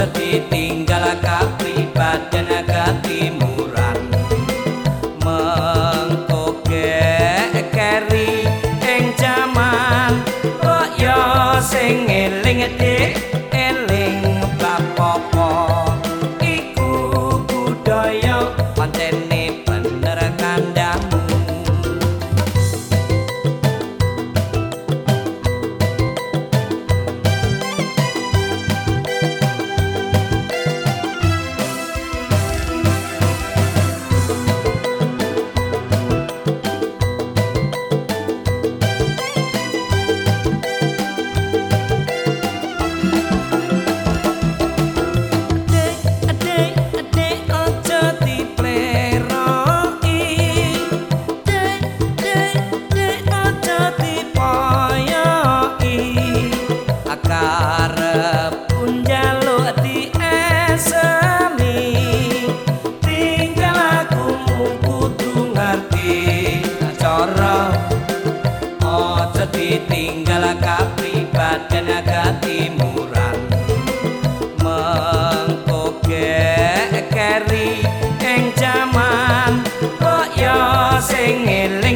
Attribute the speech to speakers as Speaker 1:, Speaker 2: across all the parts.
Speaker 1: aja ditinggal kapribaden katimuran mengko keri ing jaman kok yo sing eling dik? Ditinggal singing.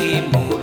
Speaker 1: Ibu